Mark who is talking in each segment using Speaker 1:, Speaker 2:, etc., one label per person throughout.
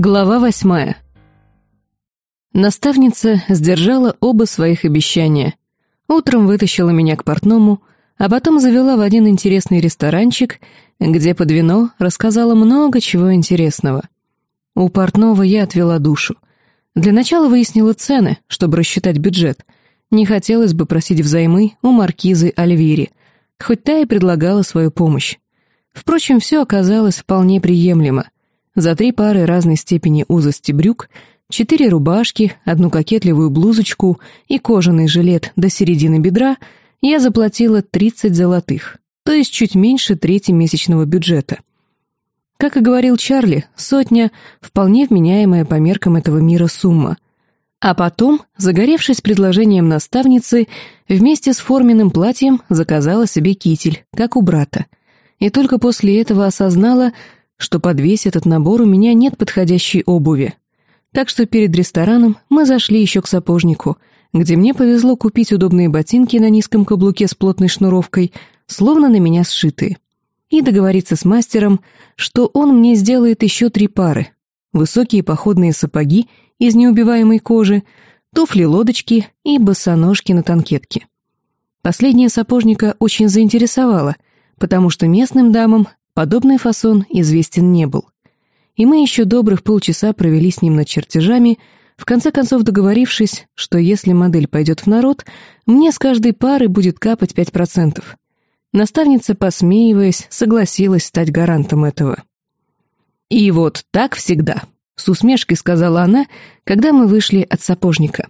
Speaker 1: Глава восьмая. Наставница сдержала оба своих обещания. Утром вытащила меня к портному, а потом завела в один интересный ресторанчик, где под вино рассказала много чего интересного. У портного я отвела душу. Для начала выяснила цены, чтобы рассчитать бюджет. Не хотелось бы просить взаймы у маркизы Альвири, хоть та и предлагала свою помощь. Впрочем, все оказалось вполне приемлемо — за три пары разной степени узости брюк, четыре рубашки, одну кокетливую блузочку и кожаный жилет до середины бедра я заплатила 30 золотых, то есть чуть меньше трети месячного бюджета. Как и говорил Чарли, сотня — вполне вменяемая по меркам этого мира сумма. А потом, загоревшись предложением наставницы, вместе с форменным платьем заказала себе китель, как у брата. И только после этого осознала, что под весь этот набор у меня нет подходящей обуви. Так что перед рестораном мы зашли еще к сапожнику, где мне повезло купить удобные ботинки на низком каблуке с плотной шнуровкой, словно на меня сшитые. И договориться с мастером, что он мне сделает еще три пары. Высокие походные сапоги из неубиваемой кожи, туфли-лодочки и босоножки на танкетке. Последнее сапожника очень заинтересовало, потому что местным дамам Подобный фасон известен не был. И мы еще добрых полчаса провели с ним над чертежами, в конце концов договорившись, что если модель пойдет в народ, мне с каждой пары будет капать 5%. Наставница, посмеиваясь, согласилась стать гарантом этого. «И вот так всегда», — с усмешкой сказала она, когда мы вышли от сапожника.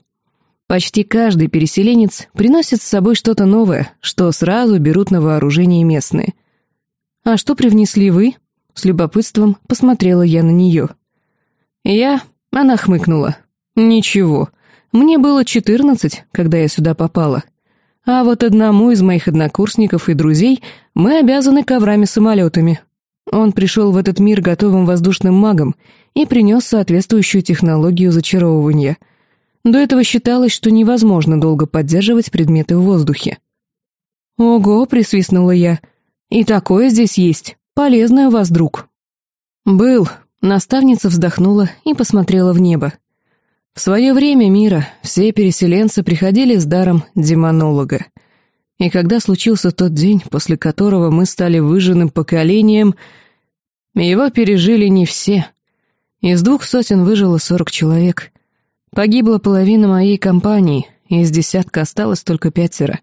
Speaker 1: «Почти каждый переселенец приносит с собой что-то новое, что сразу берут на вооружение местные — «А что привнесли вы?» С любопытством посмотрела я на нее. «Я...» — она хмыкнула. «Ничего. Мне было четырнадцать, когда я сюда попала. А вот одному из моих однокурсников и друзей мы обязаны коврами-самолетами. Он пришел в этот мир готовым воздушным магом и принес соответствующую технологию зачаровывания. До этого считалось, что невозможно долго поддерживать предметы в воздухе. «Ого!» — присвистнула я — и такое здесь есть. Полезный у вас друг». «Был», — наставница вздохнула и посмотрела в небо. В свое время мира все переселенцы приходили с даром демонолога. И когда случился тот день, после которого мы стали выжженным поколением, его пережили не все. Из двух сотен выжило сорок человек. Погибла половина моей компании, и из десятка осталось только пятеро.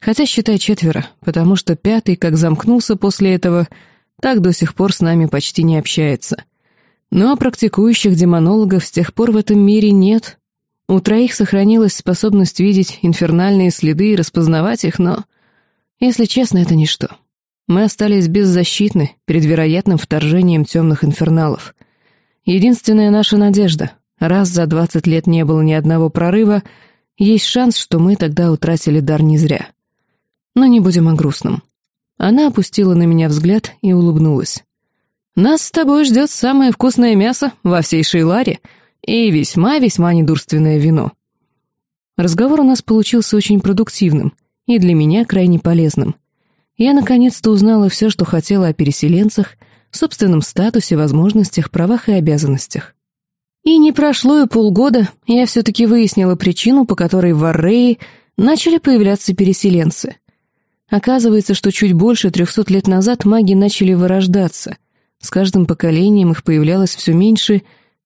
Speaker 1: Хотя, считай, четверо, потому что пятый, как замкнулся после этого, так до сих пор с нами почти не общается. Ну а практикующих демонологов с тех пор в этом мире нет. У троих сохранилась способность видеть инфернальные следы и распознавать их, но, если честно, это ничто. Мы остались беззащитны перед вероятным вторжением темных инферналов. Единственная наша надежда — раз за двадцать лет не было ни одного прорыва, есть шанс, что мы тогда утратили дар не зря. Но не будем о грустном. Она опустила на меня взгляд и улыбнулась. «Нас с тобой ждет самое вкусное мясо во всей Шейларе и весьма-весьма недурственное вино». Разговор у нас получился очень продуктивным и для меня крайне полезным. Я наконец-то узнала все, что хотела о переселенцах, собственном статусе, возможностях, правах и обязанностях. И не прошло и полгода, я все-таки выяснила причину, по которой в Аррее начали появляться переселенцы — Оказывается, что чуть больше трехсот лет назад маги начали вырождаться. С каждым поколением их появлялось все меньше,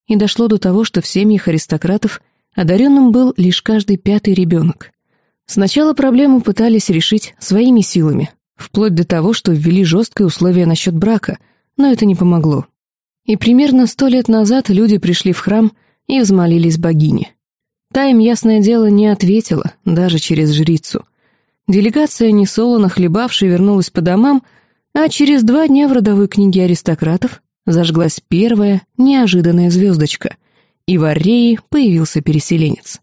Speaker 1: и дошло до того, что в семьях аристократов одаренным был лишь каждый пятый ребенок. Сначала проблему пытались решить своими силами, вплоть до того, что ввели жесткое условие насчет брака, но это не помогло. И примерно сто лет назад люди пришли в храм и взмолились богине. Та им, ясное дело, не ответила, даже через жрицу — Делегация, несолоно хлебавшая, вернулась по домам, а через два дня в родовой книге аристократов зажглась первая неожиданная звездочка, и в Аррее появился переселенец.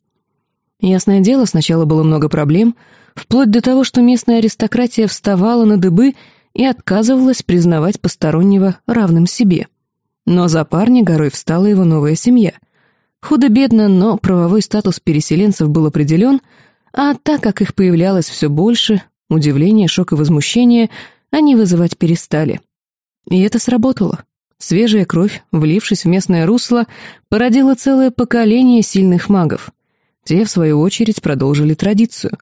Speaker 1: Ясное дело, сначала было много проблем, вплоть до того, что местная аристократия вставала на дыбы и отказывалась признавать постороннего равным себе. Но за парня горой встала его новая семья. Худо-бедно, но правовой статус переселенцев был определен — а так как их появлялось все больше, удивление, шок и возмущение они вызывать перестали. И это сработало. Свежая кровь, влившись в местное русло, породила целое поколение сильных магов. Те, в свою очередь, продолжили традицию.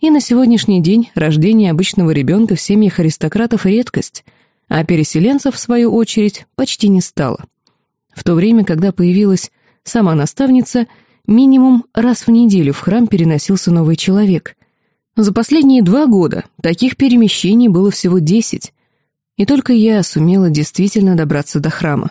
Speaker 1: И на сегодняшний день рождение обычного ребенка в семьях аристократов — редкость, а переселенцев, в свою очередь, почти не стало. В то время, когда появилась сама наставница, минимум раз в неделю в храм переносился новый человек. За последние два года таких перемещений было всего десять, и только я сумела действительно добраться до храма.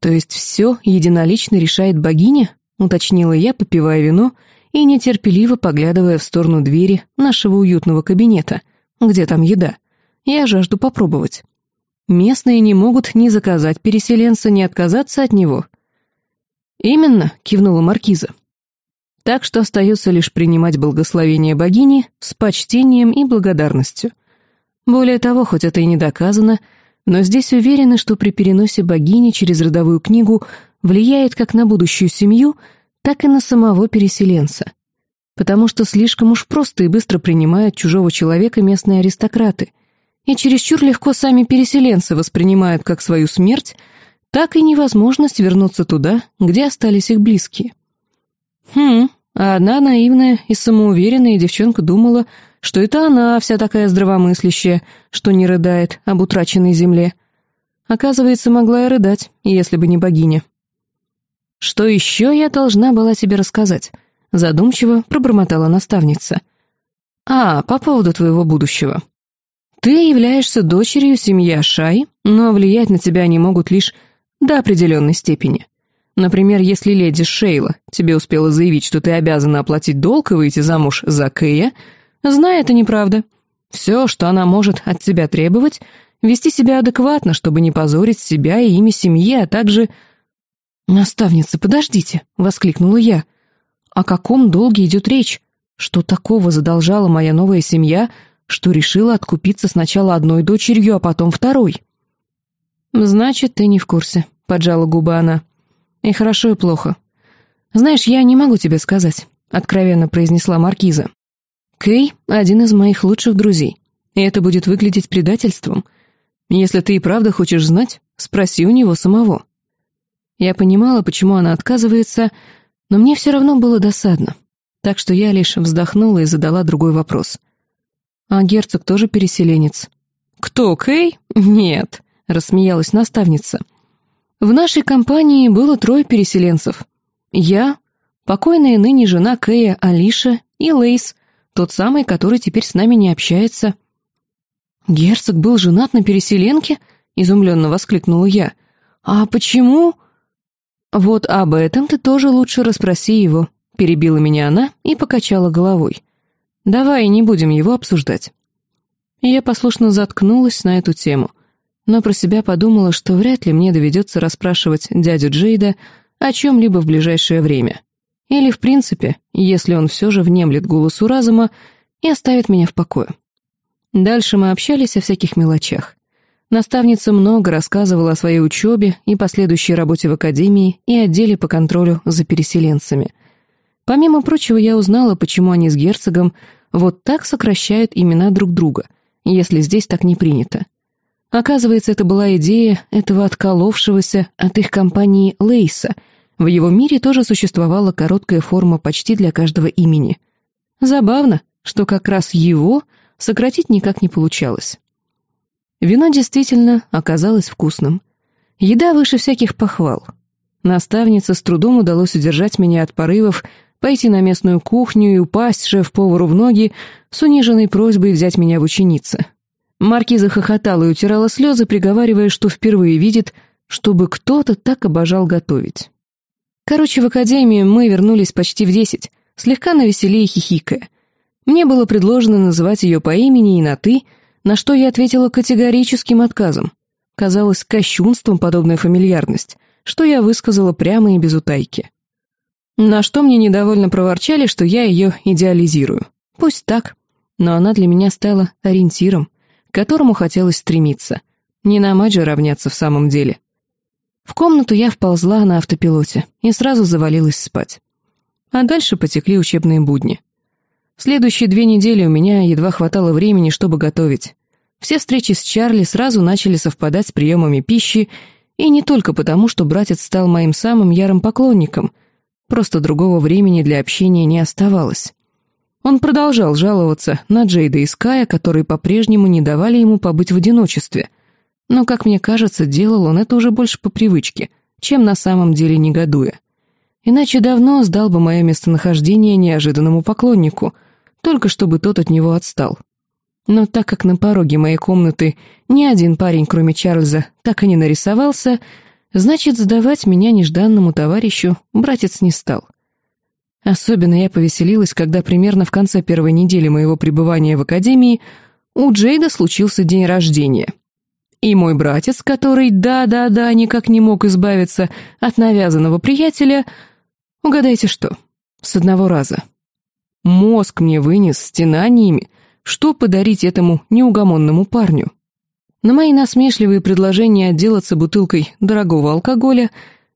Speaker 1: «То есть все единолично решает богиня?» — уточнила я, попивая вино и нетерпеливо поглядывая в сторону двери нашего уютного кабинета. «Где там еда? Я жажду попробовать». Местные не могут ни заказать переселенца, ни отказаться от него. «Именно», — кивнула маркиза. «Так что остается лишь принимать благословение богини с почтением и благодарностью». Более того, хоть это и не доказано, но здесь уверены, что при переносе богини через родовую книгу влияет как на будущую семью, так и на самого переселенца. Потому что слишком уж просто и быстро принимают чужого человека местные аристократы, и чересчур легко сами переселенцы воспринимают как свою смерть, так и невозможность вернуться туда, где остались их близкие. Хм, а одна наивная и самоуверенная девчонка думала, что это она вся такая здравомыслящая, что не рыдает об утраченной земле. Оказывается, могла и рыдать, если бы не богиня. «Что еще я должна была тебе рассказать?» Задумчиво пробормотала наставница. «А, по поводу твоего будущего. Ты являешься дочерью семьи Шай, но влиять на тебя они могут лишь до определенной степени. Например, если леди Шейла тебе успела заявить, что ты обязана оплатить долг и выйти замуж за Кэя, Знай, это неправда. Все, что она может от тебя требовать, вести себя адекватно, чтобы не позорить себя и имя семьи, а также... «Наставница, подождите!» — воскликнула я. «О каком долге идет речь? Что такого задолжала моя новая семья, что решила откупиться сначала одной дочерью, а потом второй?» «Значит, ты не в курсе», — поджала губы она. «И хорошо, и плохо. Знаешь, я не могу тебе сказать», — откровенно произнесла Маркиза. Кей — один из моих лучших друзей, и это будет выглядеть предательством. Если ты и правда хочешь знать, спроси у него самого. Я понимала, почему она отказывается, но мне все равно было досадно, так что я лишь вздохнула и задала другой вопрос. «А герцог тоже переселенец?» «Кто, Кей? Нет», — рассмеялась наставница. «В нашей компании было трое переселенцев. Я, покойная ныне жена Кэя Алиша и Лейс — тот самый, который теперь с нами не общается». «Герцог был женат на переселенке?» — изумленно воскликнула я. «А почему?» «Вот об этом ты тоже лучше расспроси его», — перебила меня она и покачала головой. «Давай не будем его обсуждать». Я послушно заткнулась на эту тему, но про себя подумала, что вряд ли мне доведется расспрашивать дядю Джейда о чем-либо в ближайшее время. Или, в принципе, если он все же внемлет голосу разума и оставит меня в покое. Дальше мы общались о всяких мелочах. Наставница много рассказывала о своей учебе и последующей работе в академии и отделе по контролю за переселенцами. Помимо прочего, я узнала, почему они с герцогом вот так сокращают имена друг друга, если здесь так не принято. Оказывается, это была идея этого отколовшегося от их компании Лейса — в его мире тоже существовала короткая форма почти для каждого имени. Забавно, что как раз его сократить никак не получалось. Вино действительно оказалось вкусным. Еда выше всяких похвал. Наставнице с трудом удалось удержать меня от порывов пойти на местную кухню и упасть шеф-повару в ноги с униженной просьбой взять меня в ученицы. Маркиза хохотала и утирала слезы, приговаривая, что впервые видит, чтобы кто-то так обожал готовить. Короче, в академию мы вернулись почти в десять, слегка навеселее хихикая. Мне было предложено называть ее по имени и на «ты», на что я ответила категорическим отказом. Казалось кощунством подобная фамильярность, что я высказала прямо и без утайки. На что мне недовольно проворчали, что я ее идеализирую. Пусть так, но она для меня стала ориентиром, которому хотелось стремиться. Не на мать же равняться в самом деле. В комнату я вползла на автопилоте и сразу завалилась спать. А дальше потекли учебные будни. Следующие две недели у меня едва хватало времени, чтобы готовить. Все встречи с Чарли сразу начали совпадать с приемами пищи, И не только потому, что братец стал моим самым ярым поклонником, просто другого времени для общения не оставалось. Он продолжал жаловаться на Джейда и Ская, которые по-прежнему не давали ему побыть в одиночестве. Но, как мне кажется, делал он это уже больше по привычке, чем на самом деле негодуя. Иначе давно сдал бы мое местонахождение неожиданному поклоннику, только чтобы тот от него отстал. Но так как на пороге моей комнаты ни один парень, кроме Чарльза, так и не нарисовался, значит, сдавать меня нежданному товарищу братец не стал. Особенно я повеселилась, когда примерно в конце первой недели моего пребывания в академии у Джейда случился день рождения. И мой братец, который, да-да-да, никак не мог избавиться от навязанного приятеля, угадайте что, с одного раза. Мозг мне вынес стенаниями, что подарить этому неугомонному парню? На мои насмешливые предложения отделаться бутылкой дорогого алкоголя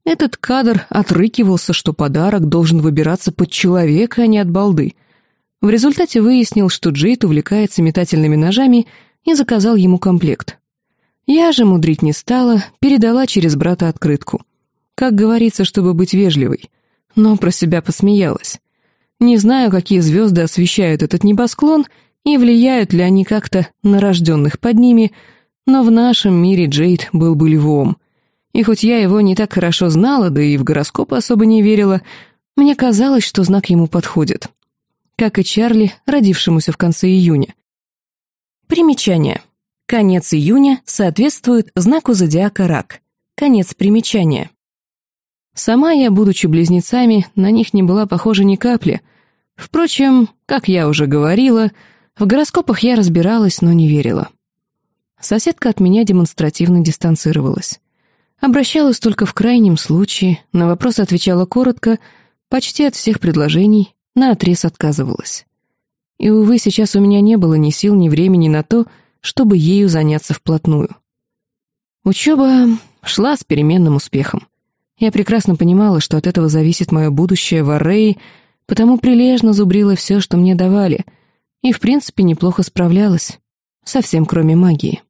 Speaker 1: этот кадр отрыкивался, что подарок должен выбираться под человека, а не от балды. В результате выяснил, что Джейд увлекается метательными ножами и заказал ему комплект. Я же мудрить не стала, передала через брата открытку. Как говорится, чтобы быть вежливой. Но про себя посмеялась. Не знаю, какие звезды освещают этот небосклон — и влияют ли они как-то на рожденных под ними, но в нашем мире Джейд был бы львом. И хоть я его не так хорошо знала, да и в гороскоп особо не верила, мне казалось, что знак ему подходит. Как и Чарли, родившемуся в конце июня. Примечание. Конец июня соответствует знаку зодиака Рак. Конец примечания. Сама я, будучи близнецами, на них не была похожа ни капли. Впрочем, как я уже говорила, в гороскопах я разбиралась, но не верила. Соседка от меня демонстративно дистанцировалась. Обращалась только в крайнем случае, на вопросы отвечала коротко, почти от всех предложений, наотрез отказывалась. И, увы, сейчас у меня не было ни сил, ни времени на то, чтобы ею заняться вплотную. Учеба шла с переменным успехом. Я прекрасно понимала, что от этого зависит мое будущее в Аррее, потому прилежно зубрила все, что мне давали — и, в принципе, неплохо справлялась. Совсем кроме магии.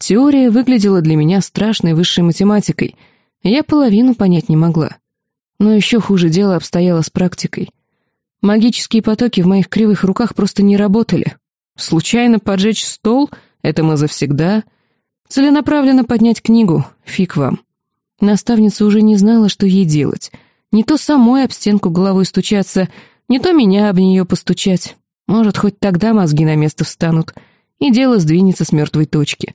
Speaker 1: Теория выглядела для меня страшной высшей математикой, я половину понять не могла. Но еще хуже дело обстояло с практикой. Магические потоки в моих кривых руках просто не работали. Случайно поджечь стол — это мы завсегда. Целенаправленно поднять книгу — фиг вам. Наставница уже не знала, что ей делать. Не то самой об стенку головой стучаться, не то меня об нее постучать. Может, хоть тогда мозги на место встанут, и дело сдвинется с мертвой точки.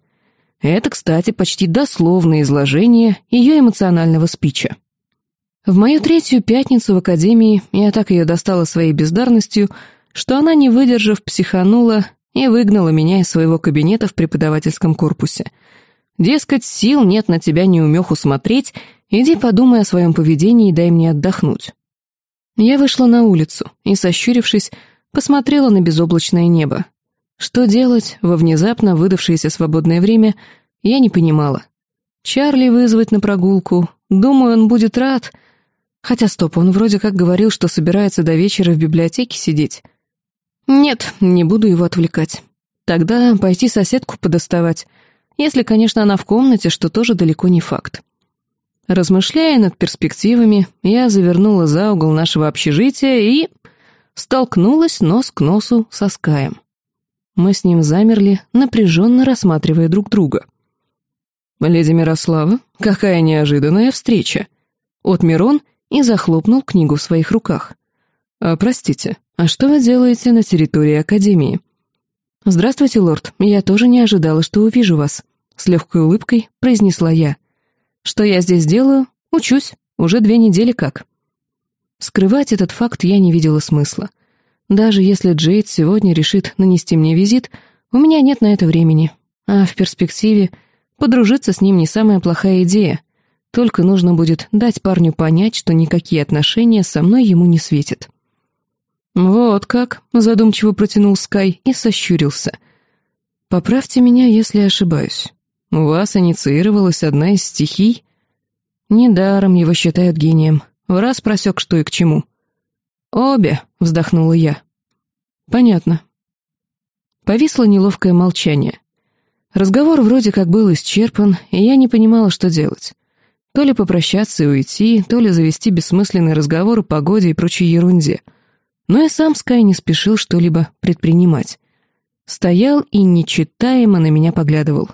Speaker 1: Это, кстати, почти дословное изложение ее эмоционального спича. В мою третью пятницу в академии я так ее достала своей бездарностью, что она, не выдержав, психанула и выгнала меня из своего кабинета в преподавательском корпусе. Дескать, сил нет на тебя неумеху смотреть, иди подумай о своем поведении и дай мне отдохнуть. Я вышла на улицу и, сощурившись, посмотрела на безоблачное небо. Что делать во внезапно выдавшееся свободное время, я не понимала. Чарли вызвать на прогулку, думаю, он будет рад. Хотя стоп, он вроде как говорил, что собирается до вечера в библиотеке сидеть. Нет, не буду его отвлекать. Тогда пойти соседку подоставать, если, конечно, она в комнате, что тоже далеко не факт. Размышляя над перспективами, я завернула за угол нашего общежития и столкнулась нос к носу со Скаем. Мы с ним замерли, напряженно рассматривая друг друга. «Леди Мирослава, какая неожиданная встреча!» От Мирон и захлопнул книгу в своих руках. «А, «Простите, а что вы делаете на территории Академии?» «Здравствуйте, лорд, я тоже не ожидала, что увижу вас», — с легкой улыбкой произнесла я. «Что я здесь делаю? Учусь. Уже две недели как». Скрывать этот факт я не видела смысла. Даже если Джейд сегодня решит нанести мне визит, у меня нет на это времени. А в перспективе подружиться с ним не самая плохая идея. Только нужно будет дать парню понять, что никакие отношения со мной ему не светят. «Вот как», — задумчиво протянул Скай и сощурился. «Поправьте меня, если ошибаюсь. У вас инициировалась одна из стихий?» Недаром его считают гением. В раз просек, что и к чему. «Обе», — вздохнула я. «Понятно». Повисло неловкое молчание. Разговор вроде как был исчерпан, и я не понимала, что делать. То ли попрощаться и уйти, то ли завести бессмысленный разговор о погоде и прочей ерунде. Но и сам Скай не спешил что-либо предпринимать. Стоял и нечитаемо на меня поглядывал.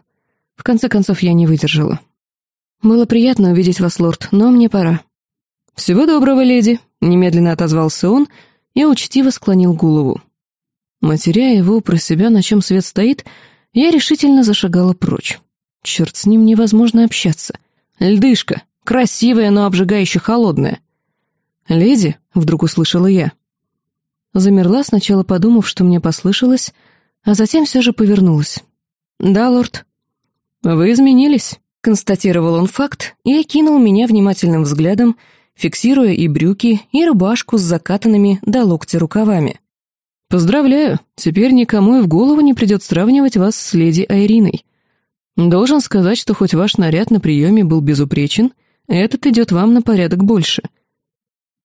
Speaker 1: В конце концов, я не выдержала. «Было приятно увидеть вас, лорд, но мне пора». «Всего доброго, леди», — немедленно отозвался он и учтиво склонил голову. Матеря его про себя, на чем свет стоит, я решительно зашагала прочь. Черт, с ним невозможно общаться. Льдышка, красивая, но обжигающе холодная. «Леди», — вдруг услышала я. Замерла, сначала подумав, что мне послышалось, а затем все же повернулась. «Да, лорд». «Вы изменились», — констатировал он факт и окинул меня внимательным взглядом, фиксируя и брюки, и рубашку с закатанными до локтя рукавами. «Поздравляю, теперь никому и в голову не придет сравнивать вас с леди Айриной. Должен сказать, что хоть ваш наряд на приеме был безупречен, этот идет вам на порядок больше».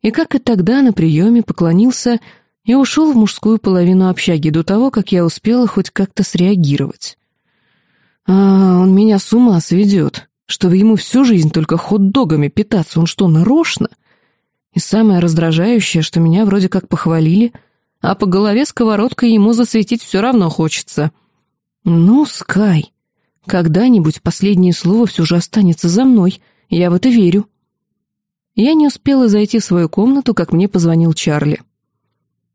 Speaker 1: И как и тогда на приеме поклонился и ушел в мужскую половину общаги до того, как я успела хоть как-то среагировать. «А, он меня с ума сведет, чтобы ему всю жизнь только хот-догами питаться, он что, нарочно?» И самое раздражающее, что меня вроде как похвалили — а по голове сковородкой ему засветить все равно хочется. Ну, Скай, когда-нибудь последнее слово все же останется за мной, я в это верю. Я не успела зайти в свою комнату, как мне позвонил Чарли.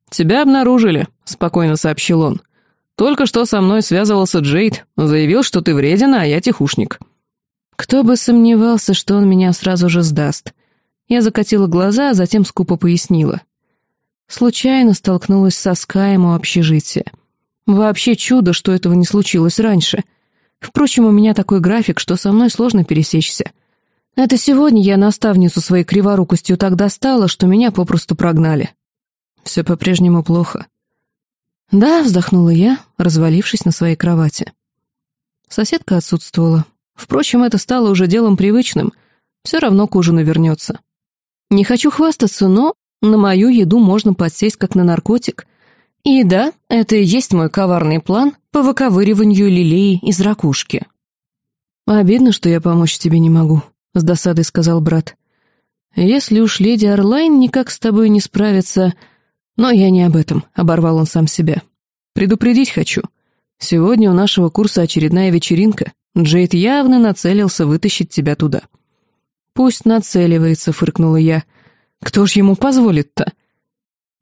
Speaker 1: «Тебя обнаружили», — спокойно сообщил он. «Только что со мной связывался Джейд, заявил, что ты вреден, а я тихушник». Кто бы сомневался, что он меня сразу же сдаст. Я закатила глаза, а затем скупо пояснила. Случайно столкнулась со Скаем у общежития. Вообще чудо, что этого не случилось раньше. Впрочем, у меня такой график, что со мной сложно пересечься. Это сегодня я наставницу своей криворукостью так достала, что меня попросту прогнали. Все по-прежнему плохо. Да, вздохнула я, развалившись на своей кровати. Соседка отсутствовала. Впрочем, это стало уже делом привычным. Все равно к ужину вернется. Не хочу хвастаться, но на мою еду можно подсесть как на наркотик. И да, это и есть мой коварный план по выковыриванию лилеи из ракушки. «Обидно, что я помочь тебе не могу», — с досадой сказал брат. «Если уж леди Орлайн никак с тобой не справится...» «Но я не об этом», — оборвал он сам себя. «Предупредить хочу. Сегодня у нашего курса очередная вечеринка. Джейд явно нацелился вытащить тебя туда». «Пусть нацеливается», — фыркнула я, — кто ж ему позволит-то?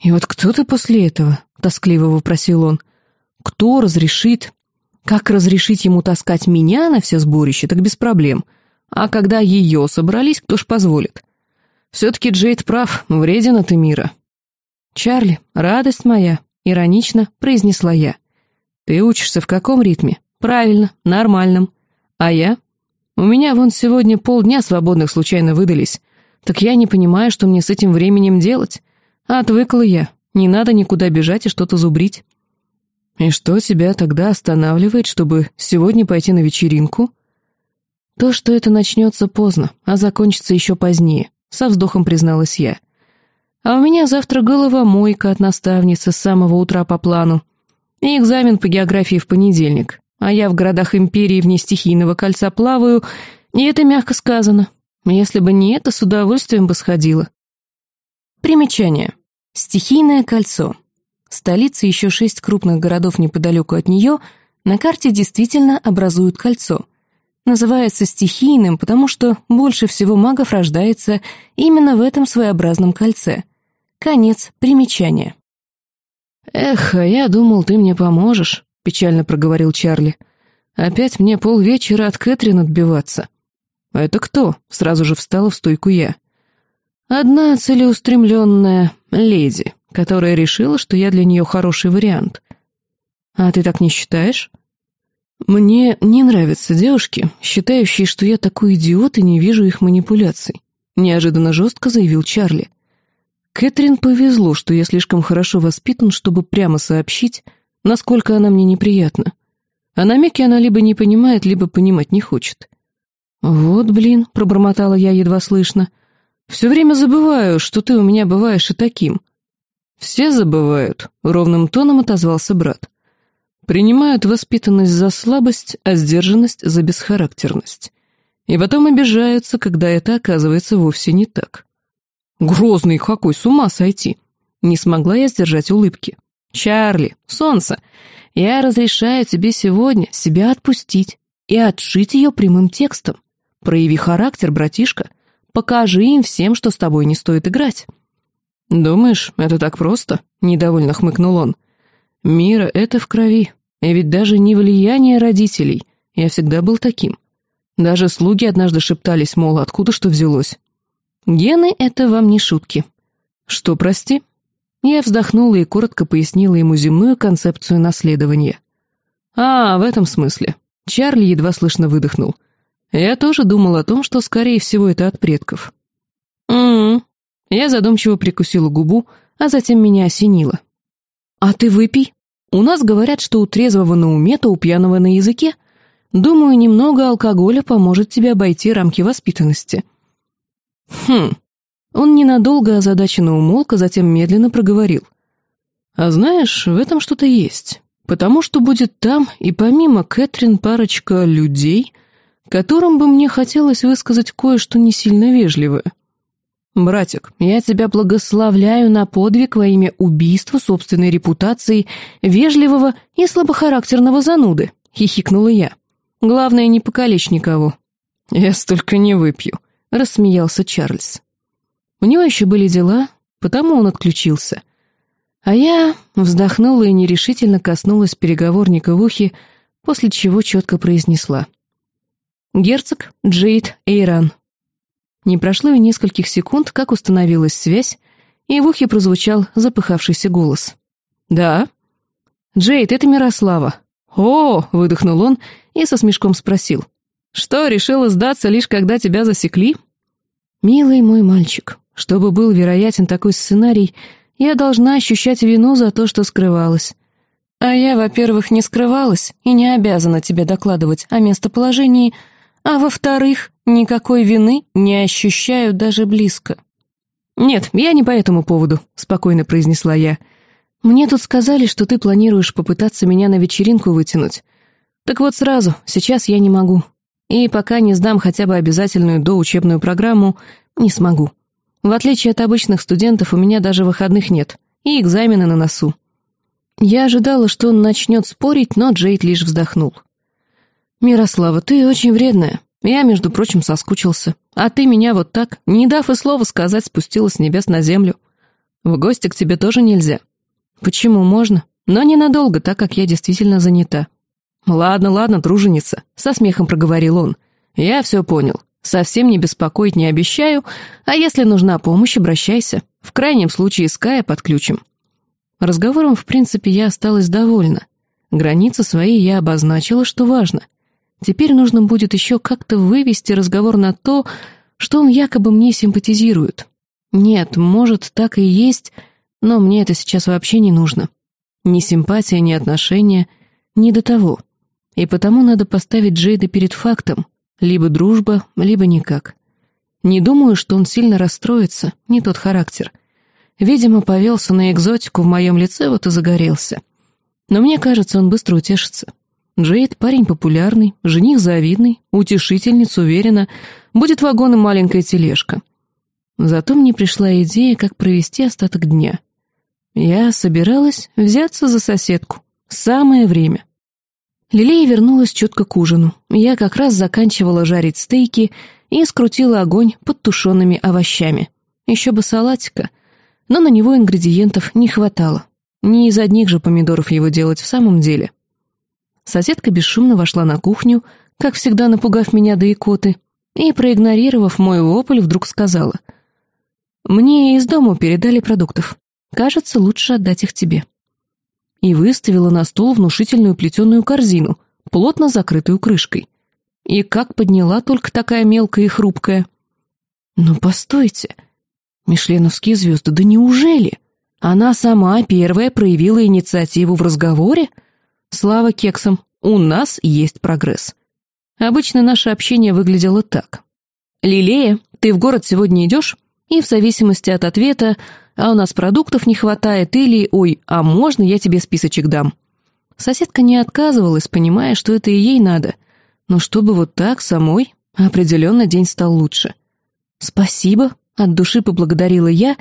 Speaker 1: И вот кто ты после этого? Тоскливо вопросил он. Кто разрешит? Как разрешить ему таскать меня на все сборища, так без проблем. А когда ее собрались, кто ж позволит? Все-таки Джейд прав, вреден от мира. Чарли, радость моя, иронично произнесла я. Ты учишься в каком ритме? Правильно, нормальном. А я? У меня вон сегодня полдня свободных случайно выдались. Так я не понимаю, что мне с этим временем делать. А отвыкла я. Не надо никуда бежать и что-то зубрить. И что тебя тогда останавливает, чтобы сегодня пойти на вечеринку? То, что это начнется поздно, а закончится еще позднее, со вздохом призналась я. А у меня завтра головомойка от наставницы с самого утра по плану. И экзамен по географии в понедельник. А я в городах империи вне стихийного кольца плаваю, и это мягко сказано. Если бы не это, с удовольствием бы сходила. Примечание. Стихийное кольцо. Столица и еще шесть крупных городов неподалеку от нее на карте действительно образуют кольцо. Называется стихийным, потому что больше всего магов рождается именно в этом своеобразном кольце. Конец примечания. «Эх, а я думал, ты мне поможешь», — печально проговорил Чарли. «Опять мне полвечера от Кэтрин отбиваться». «Это кто?» — сразу же встала в стойку я. «Одна целеустремленная леди, которая решила, что я для нее хороший вариант. А ты так не считаешь?» «Мне не нравятся девушки, считающие, что я такой идиот и не вижу их манипуляций», — неожиданно жестко заявил Чарли. «Кэтрин повезло, что я слишком хорошо воспитан, чтобы прямо сообщить, насколько она мне неприятна. А намеки она либо не понимает, либо понимать не хочет. «Вот блин», — пробормотала я едва слышно. «Все время забываю, что ты у меня бываешь и таким». «Все забывают», — ровным тоном отозвался брат. принимают воспитанность за слабость, а сдержанность за бесхарактерность. И потом обижаются, когда это оказывается вовсе не так. Грозный какой, с ума сойти! Не смогла я сдержать улыбки. «Чарли, солнце, я разрешаю тебе сегодня себя отпустить и отшить ее прямым текстом. Прояви характер, братишка. Покажи им всем, что с тобой не стоит играть». «Думаешь, это так просто?» — недовольно хмыкнул он. «Мира — это в крови. И ведь даже не влияние родителей. Я всегда был таким. Даже слуги однажды шептались, мол, откуда что взялось. Гены — это вам не шутки. Что, прости? Я вздохнула и коротко пояснила ему земную концепцию наследования. А, в этом смысле. Чарли едва слышно выдохнул. Я тоже думал о том, что, скорее всего, это от предков. м Я задумчиво прикусила губу, а затем меня осенило. «А ты выпей», у нас говорят, что у трезвого на уме, то у пьяного на языке. Думаю, немного алкоголя поможет тебе обойти рамки воспитанности». «Хм». Он ненадолго озадаченно умолк, а затем медленно проговорил. «А знаешь, в этом что-то есть. Потому что будет там и помимо Кэтрин парочка людей, которым бы мне хотелось высказать кое-что не сильно вежливое. «Братик, я тебя благословляю на подвиг во имя убийства собственной репутации вежливого и слабохарактерного зануды», — хихикнула я. «Главное, не покалечь никого». «Я столько не выпью», — рассмеялся Чарльз. У него еще были дела, потому он отключился. А я вздохнула и нерешительно коснулась переговорника в ухе, после чего четко произнесла. «Герцог Джейд Эйран, не прошло и нескольких секунд, как установилась связь, и в ухе прозвучал запыхавшийся голос. «Да?» «Джейд, это Мирослава». «О!» — выдохнул он и со смешком спросил. «Что, решила сдаться лишь когда тебя засекли?» «Милый мой мальчик, чтобы был вероятен такой сценарий, я должна ощущать вину за то, что скрывалась. А я, во-первых, не скрывалась и не обязана тебе докладывать о местоположении, а во-вторых, никакой вины не ощущаю даже близко. «Нет, я не по этому поводу», — спокойно произнесла я. «Мне тут сказали, что ты планируешь попытаться меня на вечеринку вытянуть. Так вот сразу, сейчас я не могу. И пока не сдам хотя бы обязательную доучебную программу, не смогу. В отличие от обычных студентов, у меня даже выходных нет, и экзамены на носу». Я ожидала, что он начнет спорить, но Джейд лишь вздохнул. «Мирослава, ты очень вредная. Я, между прочим, соскучился. А ты меня вот так, не дав и слова сказать, спустила с небес на землю. В гости к тебе тоже нельзя. Почему можно? Но ненадолго, так как я действительно занята». «Ладно, ладно, труженица», — со смехом проговорил он. «Я все понял. Совсем не беспокоить не обещаю, а если нужна помощь, обращайся. В крайнем случае Ская подключим». Разговором, в принципе, я осталась довольна. Границы свои я обозначила, что важно — Теперь нужно будет еще как-то вывести разговор на то, что он якобы мне симпатизирует. Нет, может, так и есть, но мне это сейчас вообще не нужно. Ни симпатия, ни отношения, ни до того. И потому надо поставить Джейда перед фактом. Либо дружба, либо никак. Не думаю, что он сильно расстроится, не тот характер. Видимо, повелся на экзотику в моем лице, вот и загорелся. Но мне кажется, он быстро утешится. Джейд парень популярный, жених завидный, утешительница уверена, будет вагон и маленькая тележка. Зато мне пришла идея, как провести остаток дня. Я собиралась взяться за соседку. Самое время. Лилея вернулась четко к ужину. Я как раз заканчивала жарить стейки и скрутила огонь под тушеными овощами. Еще бы салатика, но на него ингредиентов не хватало. Не из одних же помидоров его делать в самом деле. Соседка бесшумно вошла на кухню, как всегда напугав меня до икоты, и, проигнорировав мой вопль, вдруг сказала. «Мне из дома передали продуктов. Кажется, лучше отдать их тебе». И выставила на стол внушительную плетеную корзину, плотно закрытую крышкой. И как подняла только такая мелкая и хрупкая. «Ну, постойте!» Мишленовские звезды, да неужели? Она сама первая проявила инициативу в разговоре? Слава кексам, у нас есть прогресс. Обычно наше общение выглядело так. «Лилея, ты в город сегодня идешь?» И в зависимости от ответа «А у нас продуктов не хватает» или «Ой, а можно я тебе списочек дам?» Соседка не отказывалась, понимая, что это и ей надо. Но чтобы вот так, самой, определенно день стал лучше. «Спасибо», — от души поблагодарила я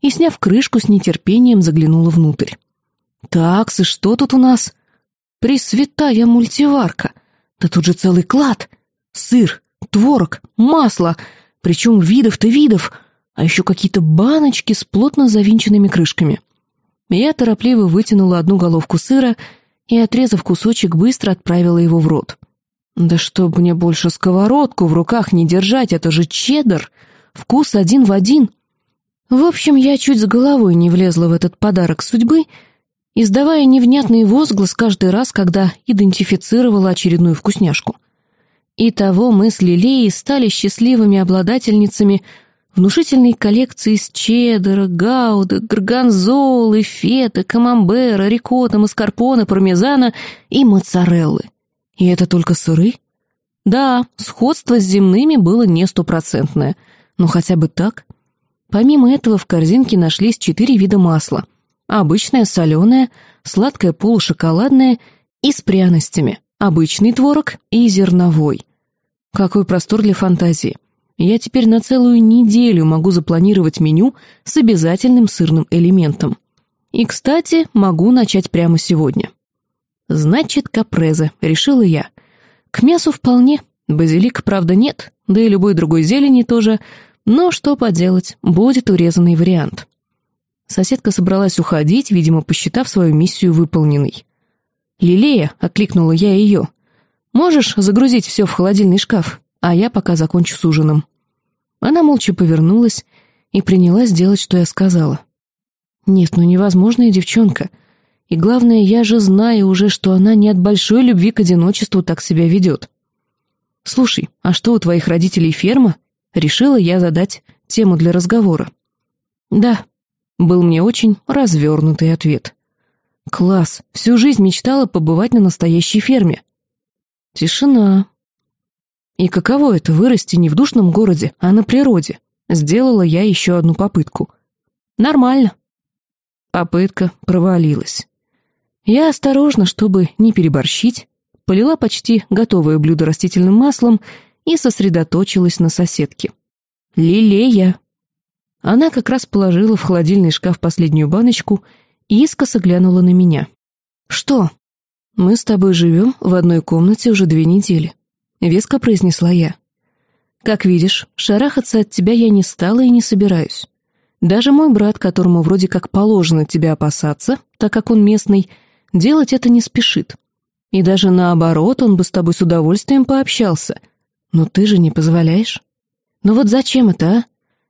Speaker 1: и, сняв крышку, с нетерпением заглянула внутрь. «Таксы, что тут у нас?» «Пресвятая мультиварка! Да тут же целый клад! Сыр, творог, масло, причем видов-то видов, а еще какие-то баночки с плотно завинченными крышками». Я торопливо вытянула одну головку сыра и, отрезав кусочек, быстро отправила его в рот. «Да чтоб мне больше сковородку в руках не держать, это же чеддер! Вкус один в один!» В общем, я чуть с головой не влезла в этот подарок судьбы, издавая невнятный возглас каждый раз, когда идентифицировала очередную вкусняшку. И того мы с Лилеей стали счастливыми обладательницами внушительной коллекции из чеддера, гауда, горгонзолы, фета, камамбера, рикотта, маскарпоне, пармезана и моцареллы. И это только сыры? Да, сходство с земными было не стопроцентное, но хотя бы так. Помимо этого в корзинке нашлись четыре вида масла. Обычное соленое, сладкое полушоколадное и с пряностями, обычный творог и зерновой. Какой простор для фантазии. Я теперь на целую неделю могу запланировать меню с обязательным сырным элементом. И, кстати, могу начать прямо сегодня. Значит, капреза, решила я. К мясу вполне, базилика, правда, нет, да и любой другой зелени тоже — но что поделать, будет урезанный вариант. Соседка собралась уходить, видимо, посчитав свою миссию выполненной. «Лилея», — окликнула я ее, — «можешь загрузить все в холодильный шкаф, а я пока закончу с ужином». Она молча повернулась и принялась делать, что я сказала. «Нет, ну невозможная девчонка. И главное, я же знаю уже, что она не от большой любви к одиночеству так себя ведет. Слушай, а что у твоих родителей ферма?» Решила я задать тему для разговора. «Да», — был мне очень развернутый ответ. «Класс, всю жизнь мечтала побывать на настоящей ферме». Тишина. И каково это вырасти не в душном городе, а на природе? Сделала я еще одну попытку. Нормально. Попытка провалилась. Я осторожно, чтобы не переборщить, полила почти готовое блюдо растительным маслом и сосредоточилась на соседке. «Лилея!» Она как раз положила в холодильный шкаф последнюю баночку и искоса глянула на меня. «Что?» «Мы с тобой живем в одной комнате уже две недели», — веско произнесла я. «Как видишь, шарахаться от тебя я не стала и не собираюсь. Даже мой брат, которому вроде как положено тебя опасаться, так как он местный, делать это не спешит. И даже наоборот, он бы с тобой с удовольствием пообщался, но ты же не позволяешь. Ну вот зачем это, а?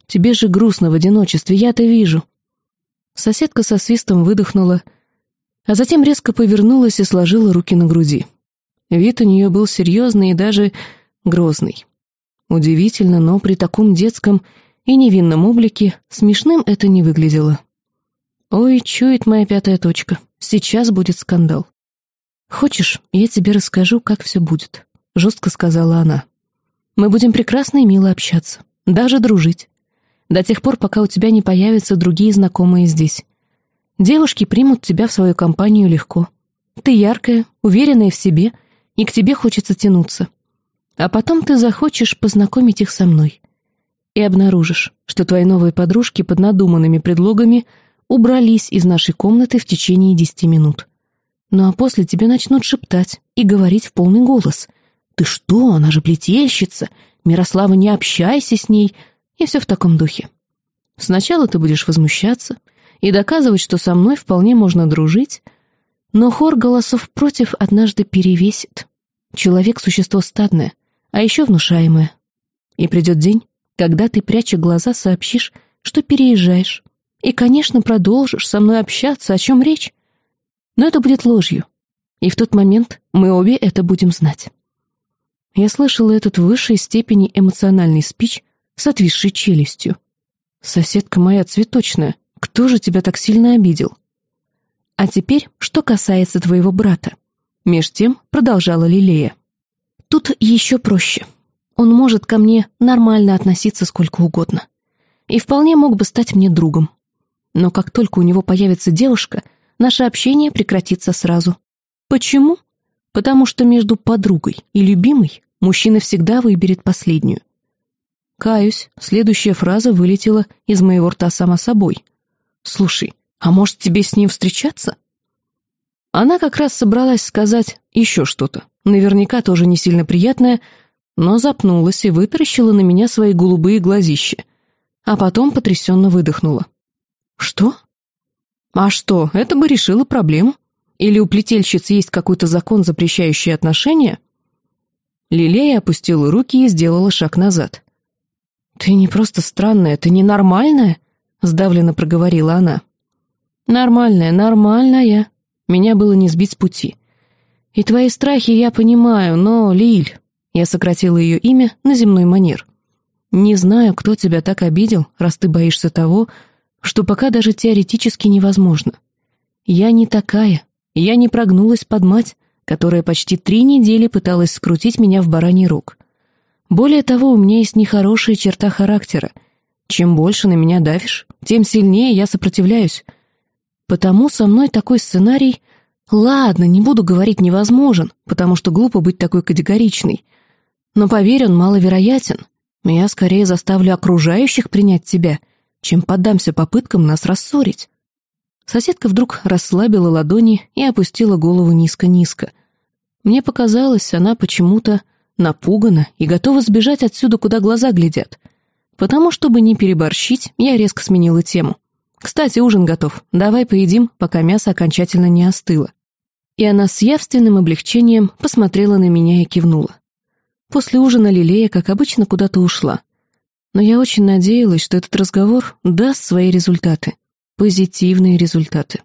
Speaker 1: Тебе же грустно в одиночестве, я-то вижу. Соседка со свистом выдохнула, а затем резко повернулась и сложила руки на груди. Вид у нее был серьезный и даже грозный. Удивительно, но при таком детском и невинном облике смешным это не выглядело. «Ой, чует моя пятая точка. Сейчас будет скандал». «Хочешь, я тебе расскажу, как все будет», — жестко сказала она. Мы будем прекрасно и мило общаться, даже дружить. До тех пор, пока у тебя не появятся другие знакомые здесь. Девушки примут тебя в свою компанию легко. Ты яркая, уверенная в себе, и к тебе хочется тянуться. А потом ты захочешь познакомить их со мной. И обнаружишь, что твои новые подружки под надуманными предлогами убрались из нашей комнаты в течение десяти минут. Ну а после тебе начнут шептать и говорить в полный голос — «Ты что, она же плетельщица! Мирослава, не общайся с ней!» И все в таком духе. Сначала ты будешь возмущаться и доказывать, что со мной вполне можно дружить, но хор голосов против однажды перевесит. Человек — существо стадное, а еще внушаемое. И придет день, когда ты, пряча глаза, сообщишь, что переезжаешь. И, конечно, продолжишь со мной общаться, о чем речь. Но это будет ложью. И в тот момент мы обе это будем знать. Я слышала этот в высшей степени эмоциональный спич с отвисшей челюстью. «Соседка моя цветочная, кто же тебя так сильно обидел?» «А теперь, что касается твоего брата», — меж тем продолжала Лилея. «Тут еще проще. Он может ко мне нормально относиться сколько угодно. И вполне мог бы стать мне другом. Но как только у него появится девушка, наше общение прекратится сразу. Почему? Потому что между подругой и любимой мужчина всегда выберет последнюю. Каюсь, следующая фраза вылетела из моего рта сама собой. «Слушай, а может тебе с ним встречаться?» Она как раз собралась сказать еще что-то, наверняка тоже не сильно приятное, но запнулась и вытаращила на меня свои голубые глазища, а потом потрясенно выдохнула. «Что?» «А что, это бы решило проблему? Или у плетельщиц есть какой-то закон, запрещающий отношения?» Лилея опустила руки и сделала шаг назад. «Ты не просто странная, ты ненормальная?» — сдавленно проговорила она. «Нормальная, нормальная. Меня было не сбить с пути. И твои страхи я понимаю, но, Лиль...» Я сократила ее имя на земной манер. «Не знаю, кто тебя так обидел, раз ты боишься того, что пока даже теоретически невозможно. Я не такая, я не прогнулась под мать, которая почти три недели пыталась скрутить меня в бараний рог. Более того, у меня есть нехорошая черта характера. Чем больше на меня давишь, тем сильнее я сопротивляюсь. Потому со мной такой сценарий... Ладно, не буду говорить невозможен, потому что глупо быть такой категоричной. Но поверь, он маловероятен. Я скорее заставлю окружающих принять тебя, чем поддамся попыткам нас рассорить. Соседка вдруг расслабила ладони и опустила голову низко-низко. Мне показалось, она почему-то напугана и готова сбежать отсюда, куда глаза глядят. Потому, чтобы не переборщить, я резко сменила тему. «Кстати, ужин готов. Давай поедим, пока мясо окончательно не остыло». И она с явственным облегчением посмотрела на меня и кивнула. После ужина Лилея, как обычно, куда-то ушла. Но я очень надеялась, что этот разговор даст свои результаты. Позитивные результаты.